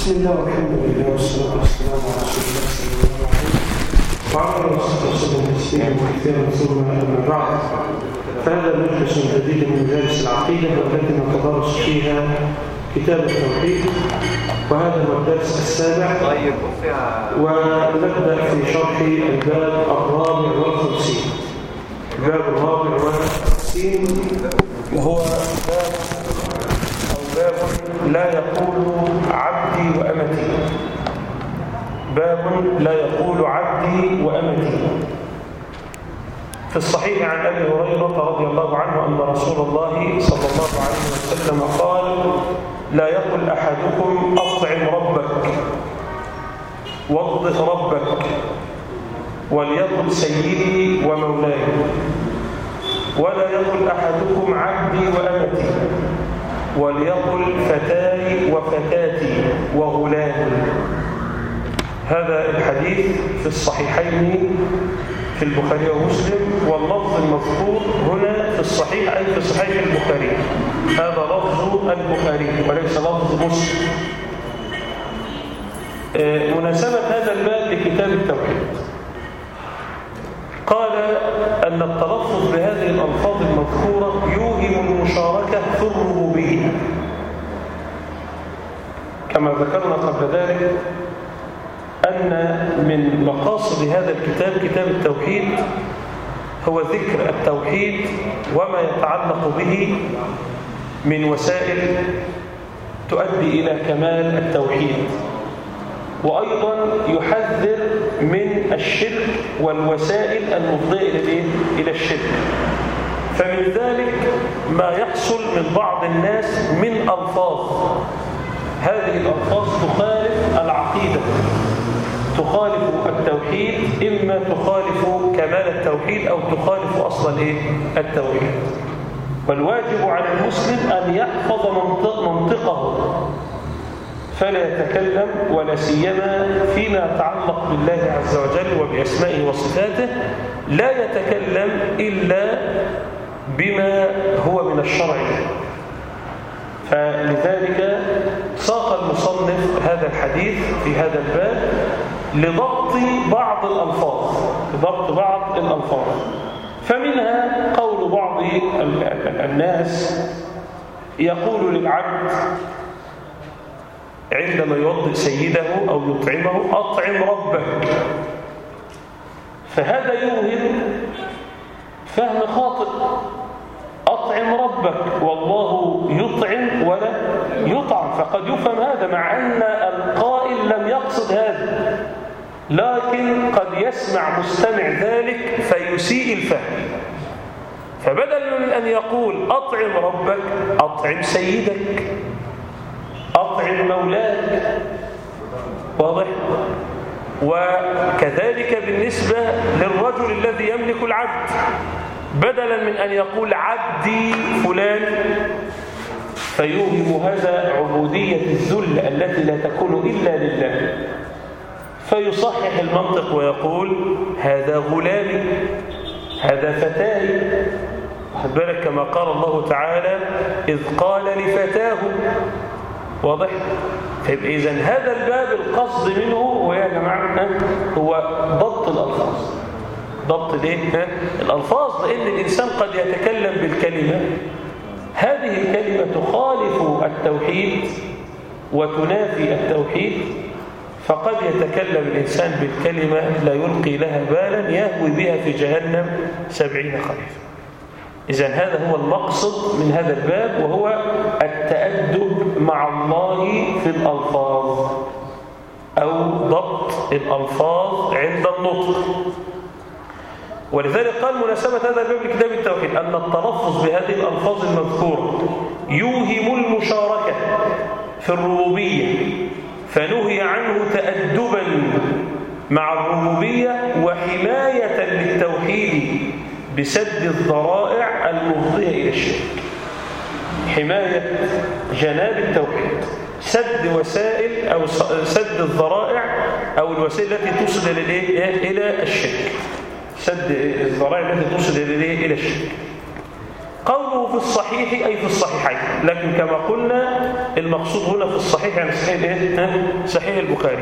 بسم الله والحمد لله والصلاة والسلام على رسول الله صلى الله عليه وسلم. وعلى وصحبه وسلم تسليما كثيرا ثم أما بعد فهذا مجلس جديد من مجالس العقيدة والتي نتدرس فيها كتاب التوحيد وهذا هو الدرس السابع. طيب ونبدأ في شرح الباب الرابع والخمسين. الباب الرابع والخمسين. وهو باب لا يقول عبدي وأمتي. باب لا يقول عبدي وأمتي. في الصحيح عن أبي هريرة رضي الله عنه أن رسول الله صلى الله عليه وسلم قال لا يقل أحدكم أطعم ربك واضف ربك وليقل سيدي ومولاي. ولا يقل أحدكم عبدي وأمتي. وليقل فتاي وفتاتي وغلامي هذا الحديث في الصحيحين في البخاري ومسلم واللفظ المذكور هنا في الصحيح أي في صحيح البخاري. هذا لفظ البخاري وليس لفظ مسلم. آه، مناسبة هذا الباب لكتاب التوحيد. قال أن التلفظ بهذه الألفاظ المذكورة يوهم المشاركة في الربوبية كما ذكرنا قبل ذلك أن من مقاصد هذا الكتاب كتاب التوحيد هو ذكر التوحيد وما يتعلق به من وسائل تؤدي إلى كمال التوحيد وأيضا يحذر من الشرك والوسائل المفضية إلى الشرك. فمن ذلك ما يحصل من بعض الناس من ألفاظ. هذه الألفاظ تخالف العقيدة تخالف التوحيد إما تخالف كمال التوحيد أو تخالف أصل الإيه؟ التوحيد. والواجب على المسلم أن يحفظ منطق منطقه. فلا يتكلم ولا سيما فيما يتعلق بالله عز وجل وبأسمائه وصفاته لا يتكلم إلا بما هو من الشرع. فلذلك ساق المصنف هذا الحديث في هذا الباب لضبط بعض الألفاظ لضبط بعض الألفاظ. فمنها قول بعض الناس يقول للعبد عندما يوضئ سيده أو يطعمه أطعم ربك. فهذا يوهم فهم خاطئ. أطعم ربك فقد يفهم هذا مع أن القائل لم يقصد هذا. لكن قد يسمع مستمع ذلك فيسيء الفهم. فبدل من أن يقول أطعم ربك أطعم سيدك أطعم مولاك واضح؟ وكذلك بالنسبة للرجل الذي يملك العبد بدلا من أن يقول عبدي فلان فيوهم هذا عبودية الذل التي لا تكون إلا لله. فيصحح المنطق ويقول هذا غلامي هذا فتاي. واخد بالك كما قال الله تعالى إذ قال لفتاه. واضح؟ طيب إذا هذا الباب القصد منه هو يا جماعة هو ضبط الألفاظ. ضبط الايه الألفاظ لأن الإنسان قد يتكلم بالكلمة. التوحيد وتنافي التوحيد فقد يتكلم الإنسان بالكلمة لا يلقي لها بالا يهوي بها في جهنم سبعين خريفا. إذا هذا هو المقصد من هذا الباب وهو التأدب مع الله في الألفاظ أو ضبط الألفاظ عند النطق. ولذلك قال مناسبة هذا الباب لكتاب التوحيد أن التلفظ بهذه الألفاظ المذكورة يوهم المشاركة في الربوبية فنهي عنه تأدبا مع الربوبية وحماية للتوحيد بسد الذرائع المفضية إلى الشرك. حماية جناب التوحيد سد وسائل أو سد الذرائع أو الوسائل التي تصل إلى الشرك. سد الذرائع التي تصل إلى الشرك. قوله في الصحيح أي في الصحيحين لكن كما قلنا المقصود هنا في الصحيح يعني صحيح؟ ها؟ صحيح البخاري